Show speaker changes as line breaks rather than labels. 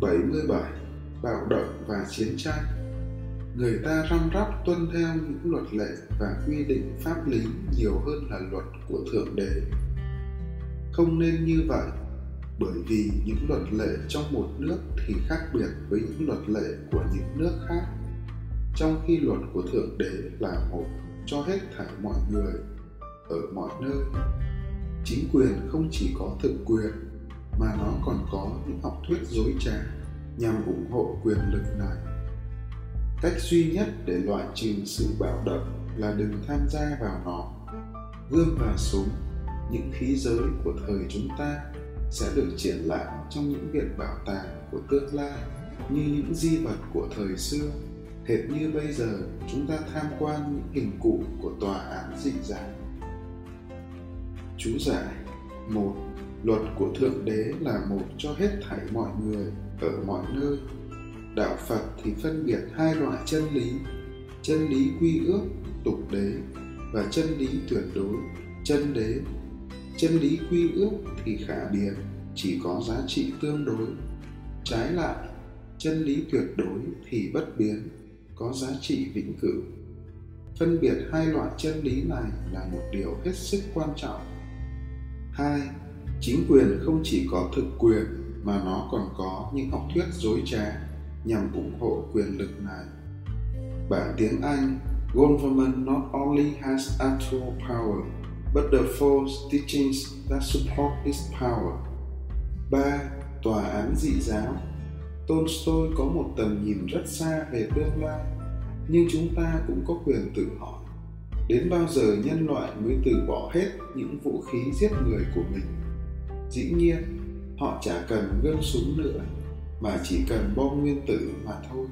77 Bạo động và chiến tranh Người ta răm rắp tuân theo những luật lệ và quy định pháp lý nhiều hơn là luật của Thượng Đế. Không nên như vậy, bởi vì những luật lệ trong một nước thì khác biệt với những luật lệ của những nước khác. Trong khi luật của Thượng Đế là một cho hết thảy mọi người ở mọi nơi. Chính quyền không chỉ có thực quyền mà nó còn có những học thuyết dối trá nhằm ủng hộ quyền lực này. Cách duy nhất để loại trừ sự bạo động là đừng tham gia vào nó. Gươm và súng, những khí giới của thời chúng ta, sẽ được triển lãm trong những viện bảo tàng của tương lai, như những di vật của thời xưa. Hệt như bây giờ, chúng ta tham quan những hình cụ của tòa án dị dạng. Chú giải một luật của thượng đế là một cho hết thảy mọi người ở mọi nơi. Đạo phật thì phân biệt hai loại chân lý chân lý quy ước tục đế và chân lý tuyệt đối chân đế. Chân lý quy ước thì khả biến, chỉ có giá trị tương đối. Trái lại chân lý tuyệt đối thì bất biến có giá trị vĩnh cửu. Phân biệt hai loại chân lý này là một điều hết sức quan trọng. Hai chính quyền không chỉ có thực quyền mà nó còn có những học thuyết dối trá nhằm ủng hộ quyền lực này. Bản tiếng Anh, Government not only has actual power, but the false teachings that support its power. 3. Tòa án dị giáo Tolstoy có một tầm nhìn rất xa về tương lai, nhưng chúng ta cũng có quyền tự hỏi đến bao giờ nhân loại mới từ bỏ hết những vũ khí giết người của mình dĩ nhiên, họ chả cần gươm súng nữa, mà chỉ cần bom nguyên tử mà thôi.